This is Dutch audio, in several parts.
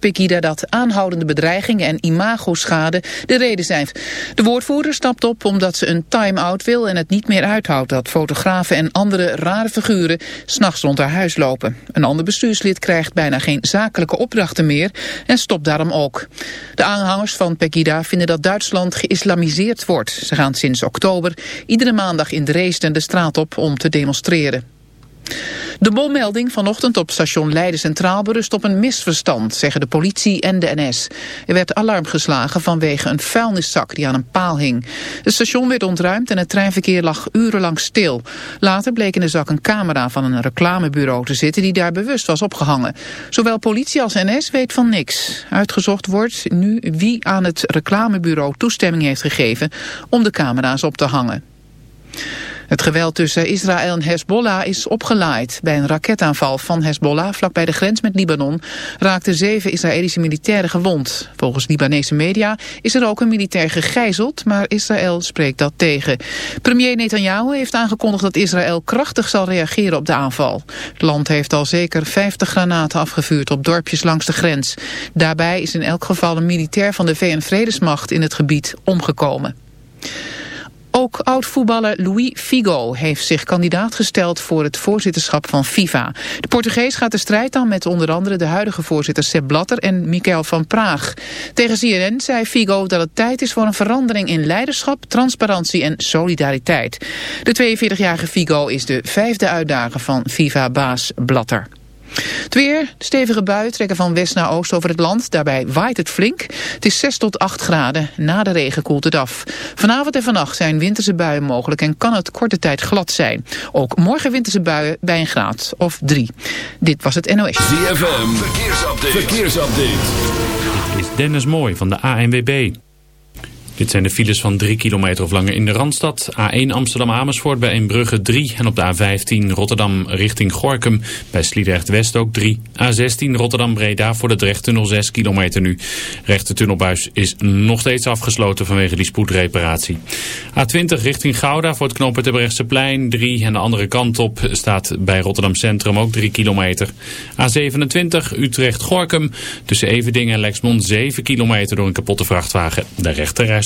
Pegida dat aanhoudende bedreigingen en imagoschade de reden zijn. De woordvoerder stapt op omdat ze een time-out wil en het niet meer uithoudt dat fotografen en andere rare figuren s'nachts rond haar huis lopen. Een ander bestuurslid krijgt bijna geen zakelijke opdrachten meer en stopt daarom ook. De aanhangers van Pegida vinden dat Duitsland geïslamiseerd wordt. Ze gaan sinds oktober iedere maandag in Dresden de straat op om te demonstreren. De bommelding vanochtend op station Leiden Centraal berust op een misverstand, zeggen de politie en de NS. Er werd alarm geslagen vanwege een vuilniszak die aan een paal hing. Het station werd ontruimd en het treinverkeer lag urenlang stil. Later bleek in de zak een camera van een reclamebureau te zitten die daar bewust was opgehangen. Zowel politie als NS weet van niks. Uitgezocht wordt nu wie aan het reclamebureau toestemming heeft gegeven om de camera's op te hangen. Het geweld tussen Israël en Hezbollah is opgelaaid. Bij een raketaanval van Hezbollah vlakbij de grens met Libanon raakten zeven Israëlische militairen gewond. Volgens Libanese media is er ook een militair gegijzeld, maar Israël spreekt dat tegen. Premier Netanyahu heeft aangekondigd dat Israël krachtig zal reageren op de aanval. Het land heeft al zeker 50 granaten afgevuurd op dorpjes langs de grens. Daarbij is in elk geval een militair van de VN-vredesmacht in het gebied omgekomen. Ook oud-voetballer Louis Figo heeft zich kandidaat gesteld voor het voorzitterschap van FIFA. De Portugees gaat de strijd aan met onder andere de huidige voorzitter Sepp Blatter en Michael van Praag. Tegen CNN zei Figo dat het tijd is voor een verandering in leiderschap, transparantie en solidariteit. De 42-jarige Figo is de vijfde uitdager van FIFA-baas Blatter. Het weer, stevige buien trekken van west naar oost over het land. Daarbij waait het flink. Het is 6 tot 8 graden. Na de regen koelt het af. Vanavond en vannacht zijn winterse buien mogelijk en kan het korte tijd glad zijn. Ook morgen winterse buien bij een graad of 3. Dit was het NOS. ZFM, verkeersupdate. verkeersupdate. Dit is Dennis Mooi van de ANWB. Dit zijn de files van 3 kilometer of langer in de Randstad. A1 Amsterdam-Amersfoort bij Eembrugge 3. En op de A15 Rotterdam richting Gorkum bij Sliedrecht-West ook 3. A16 Rotterdam-Breda voor de Drechttunnel 6 kilometer nu. Rechte tunnelbuis is nog steeds afgesloten vanwege die spoedreparatie. A20 richting Gouda voor het knooppunt plein 3. En de andere kant op staat bij Rotterdam Centrum ook 3 kilometer. A27 Utrecht-Gorkum tussen Evedingen en Lexmond 7 kilometer door een kapotte vrachtwagen. De rechterreis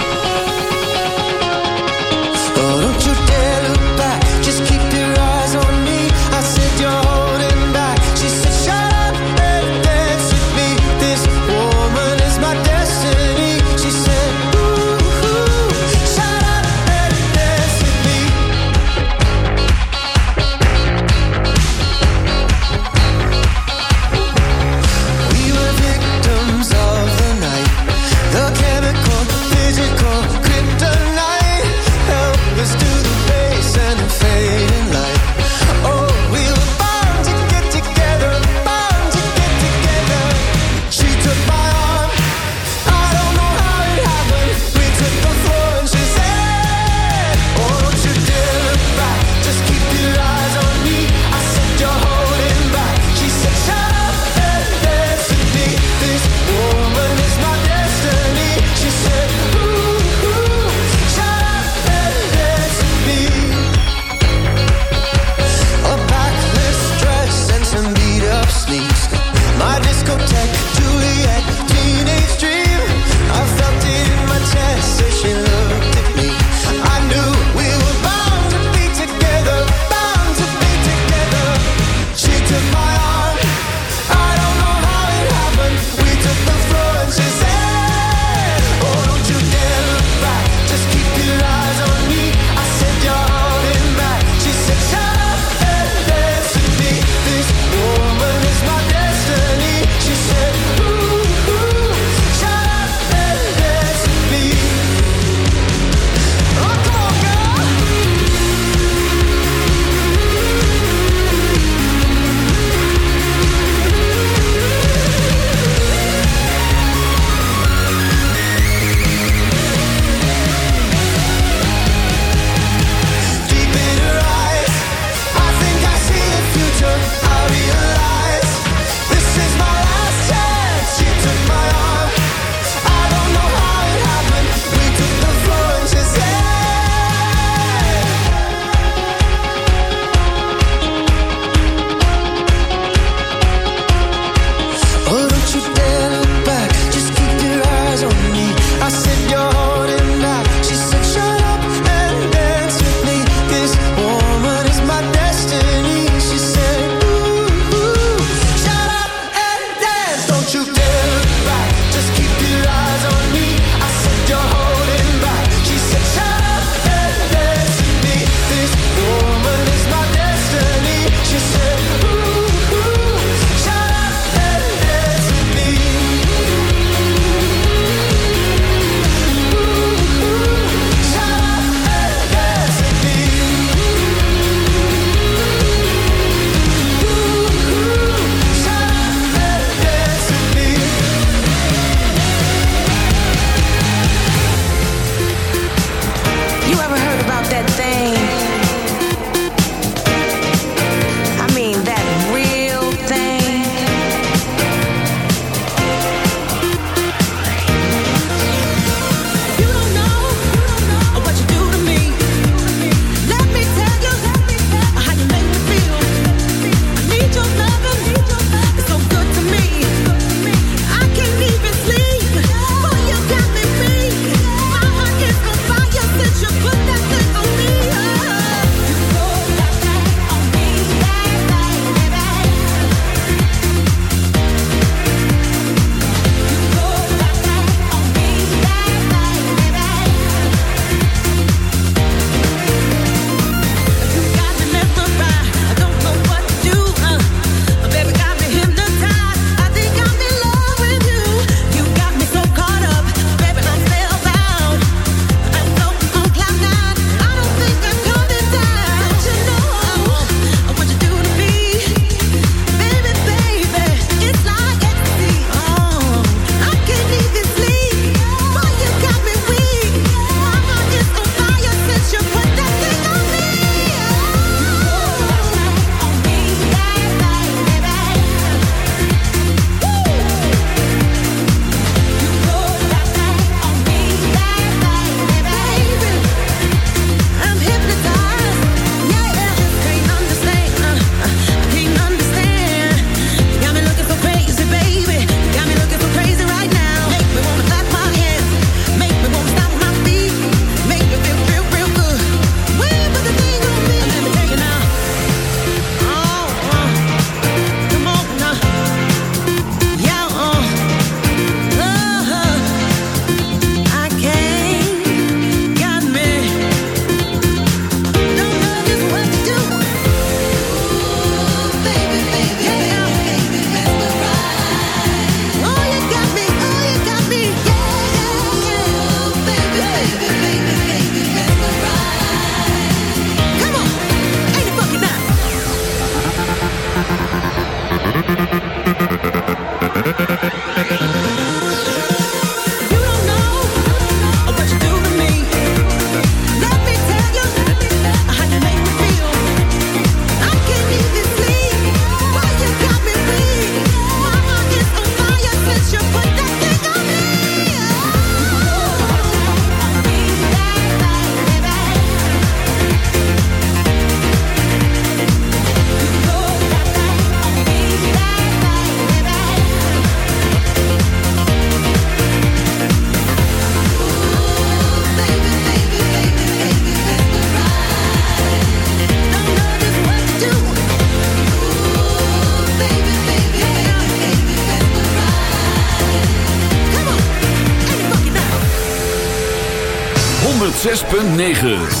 106.9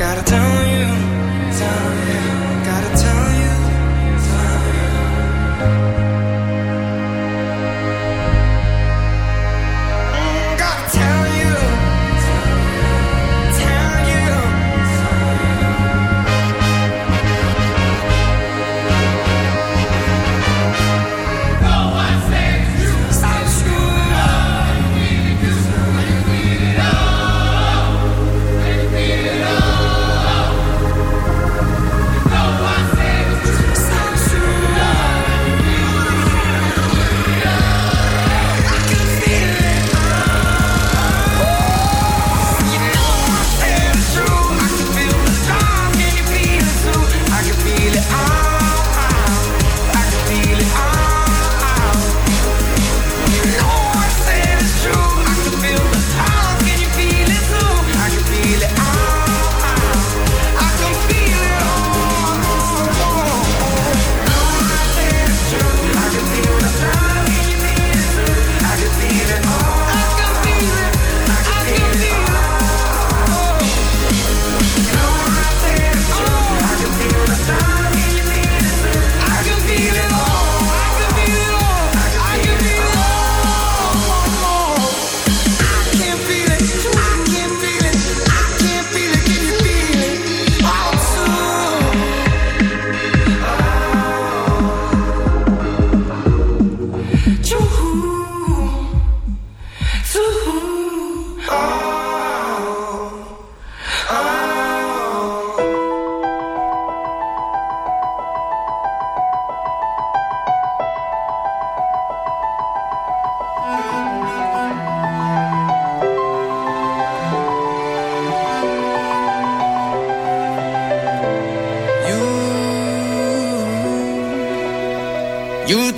Gotta tell you, tell you.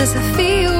Does it feel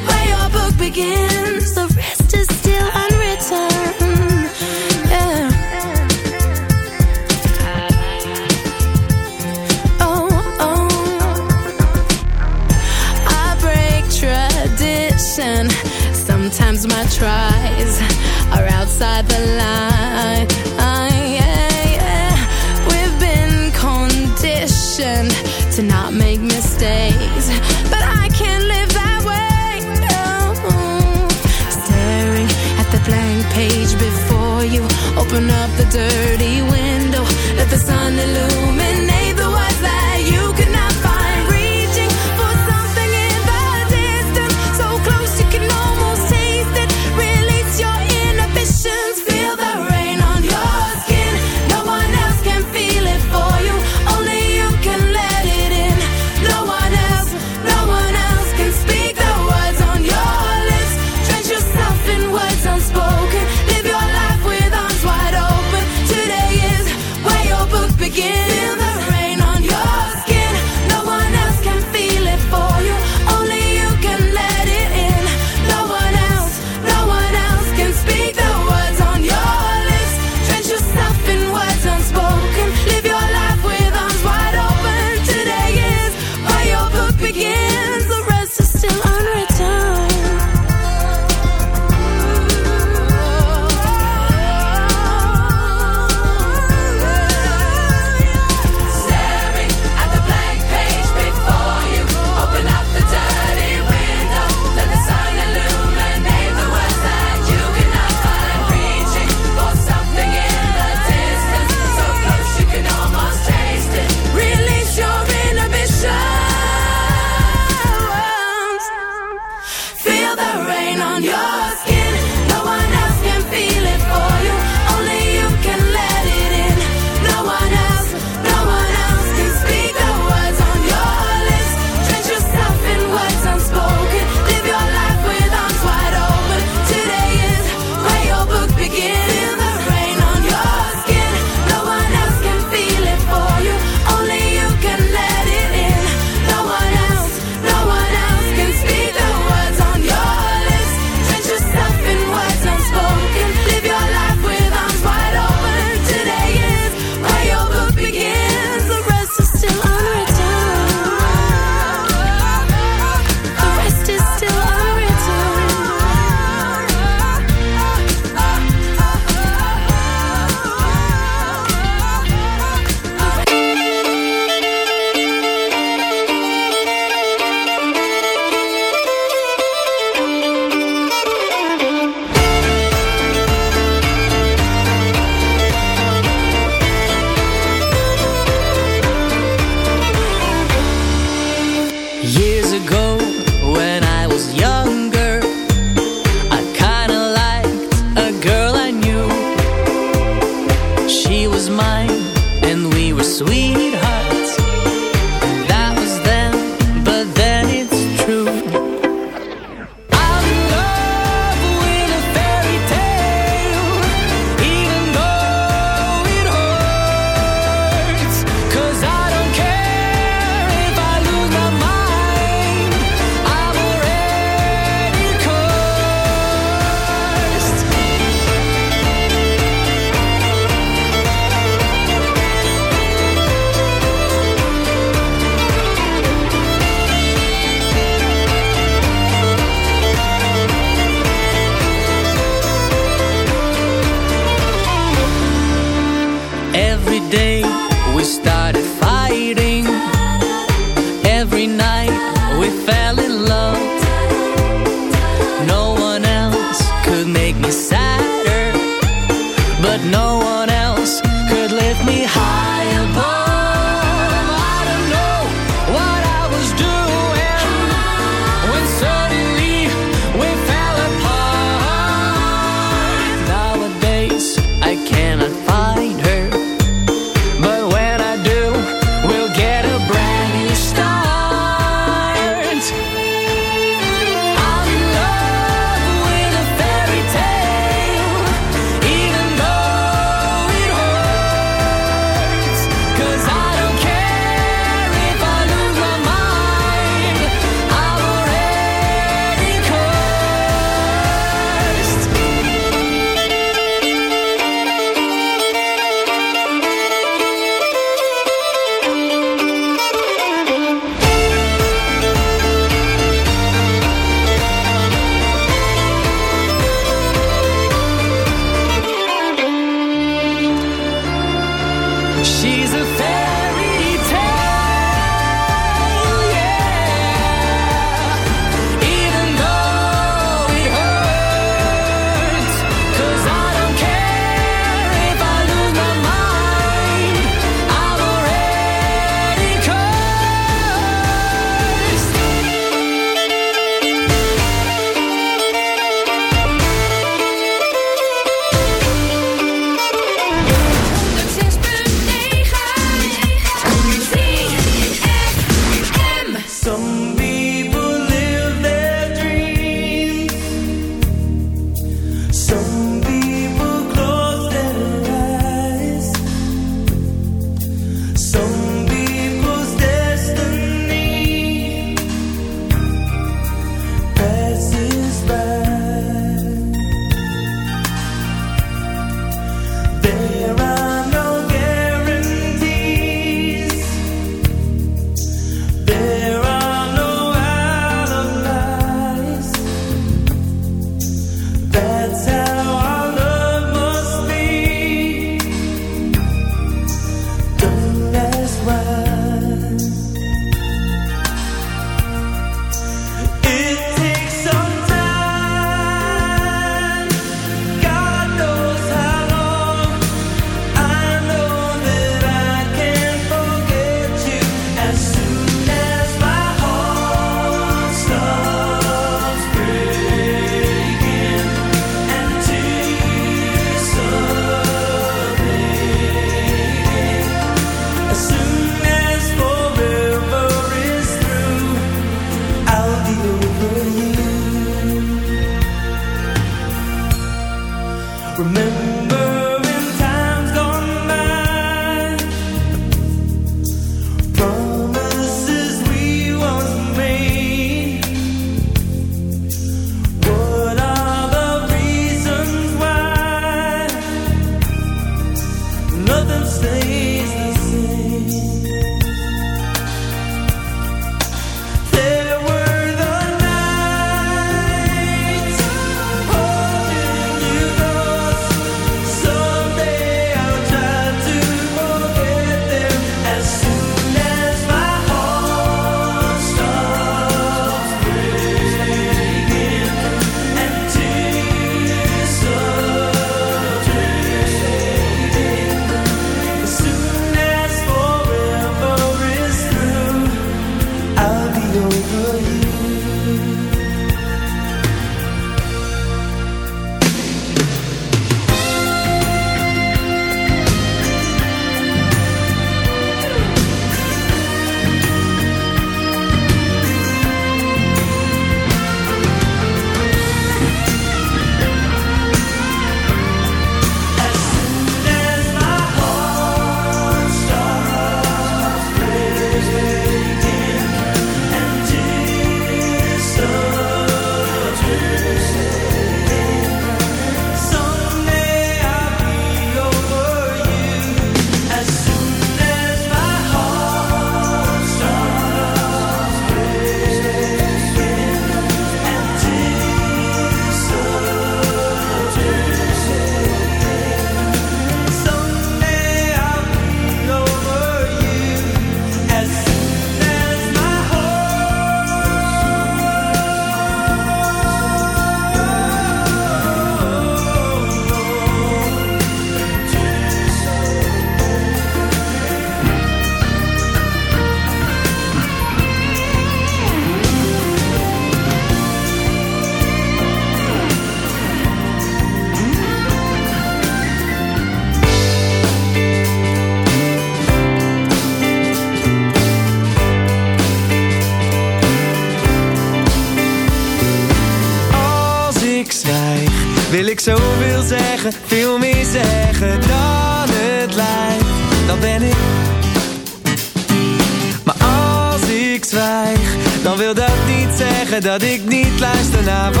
Dat ik niet luister naar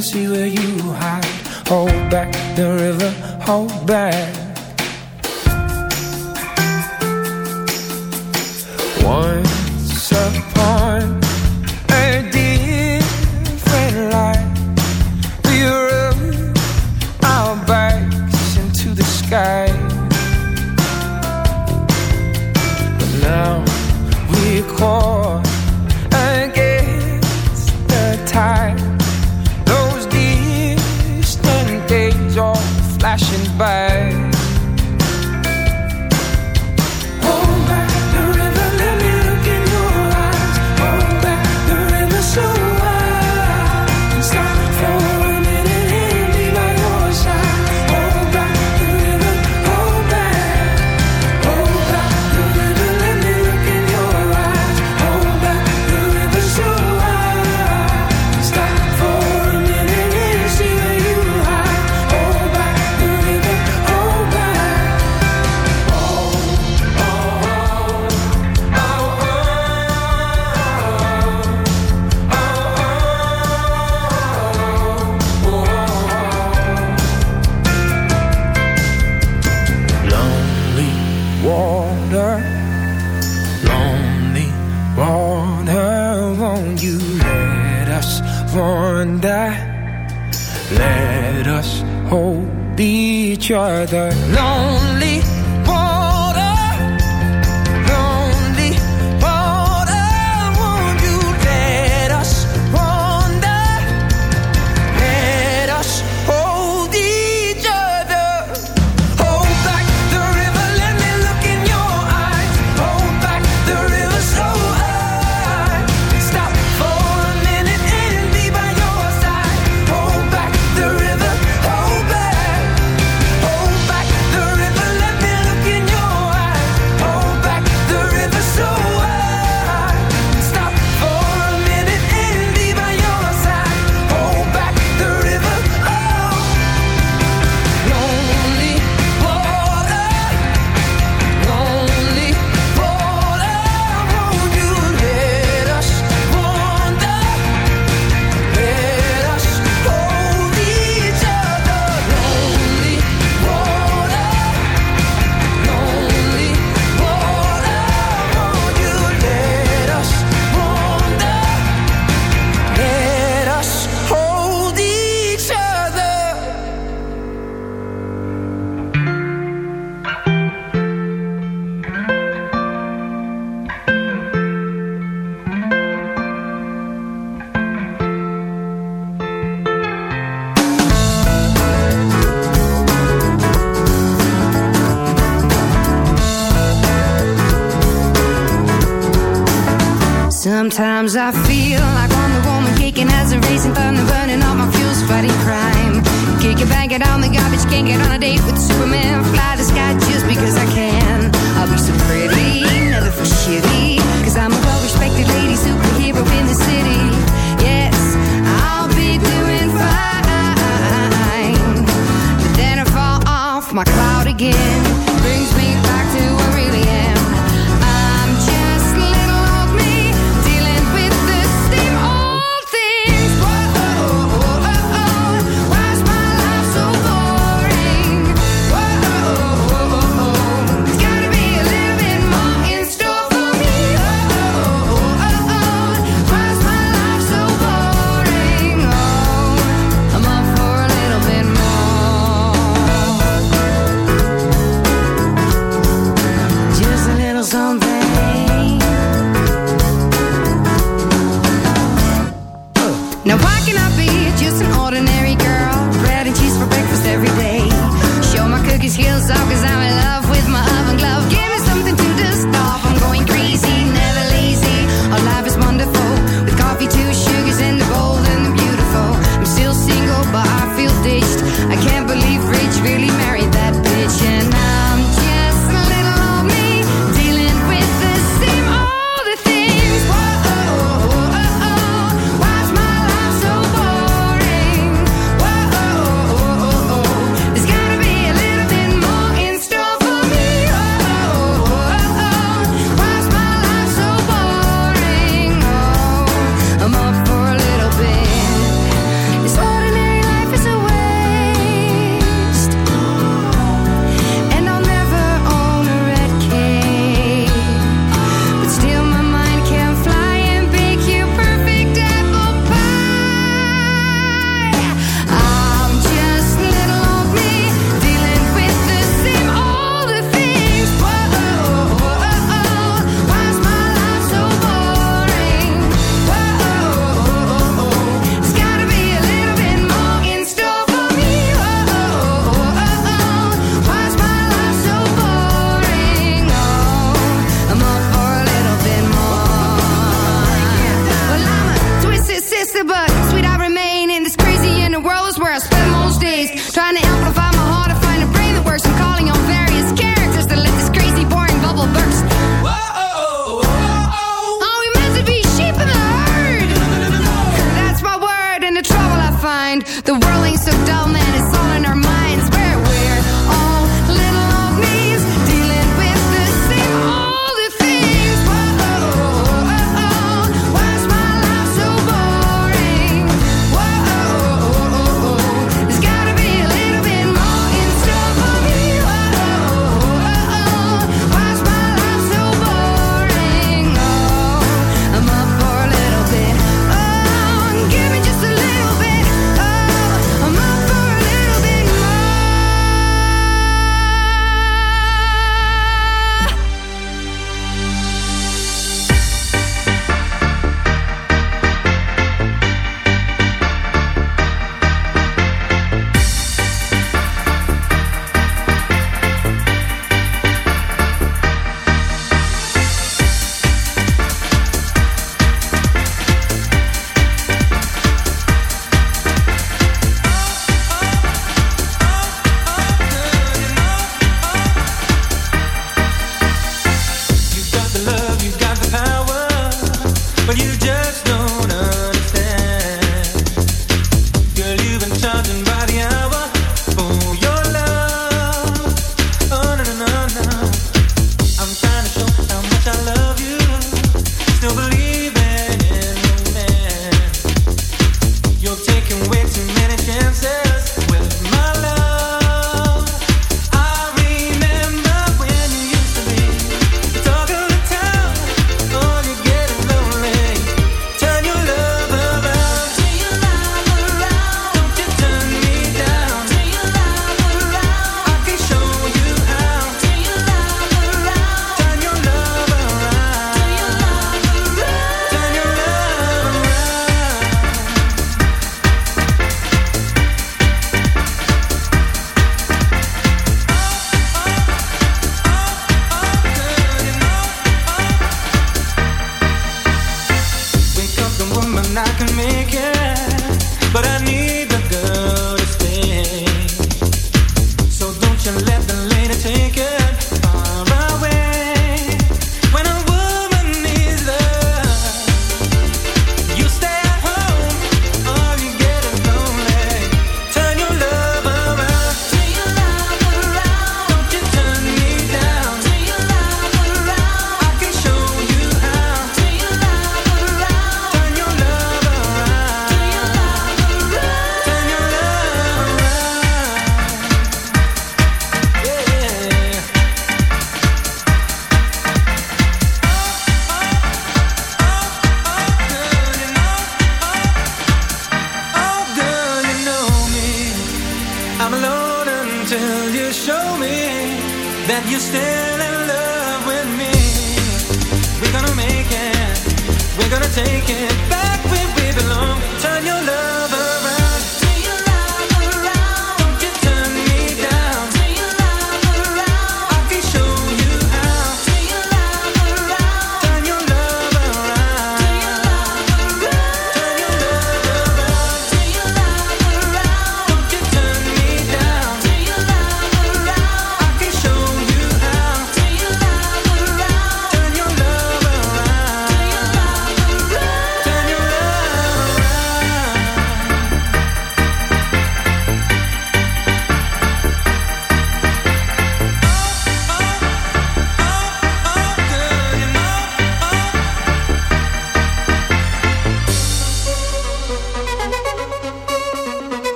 see where you hide. Hold back the river, hold back. One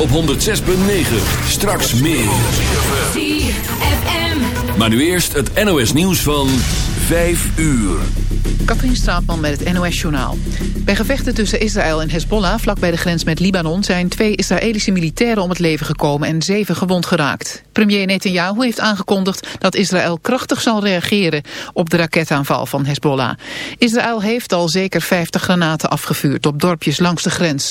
op 106.9. Straks meer. Maar nu eerst het NOS nieuws van 5 uur. Katrien Straatman met het NOS-journaal. Bij gevechten tussen Israël en Hezbollah, vlakbij de grens met Libanon... zijn twee Israëlische militairen om het leven gekomen en zeven gewond geraakt. Premier Netanyahu heeft aangekondigd dat Israël krachtig zal reageren... op de raketaanval van Hezbollah. Israël heeft al zeker 50 granaten afgevuurd op dorpjes langs de grens.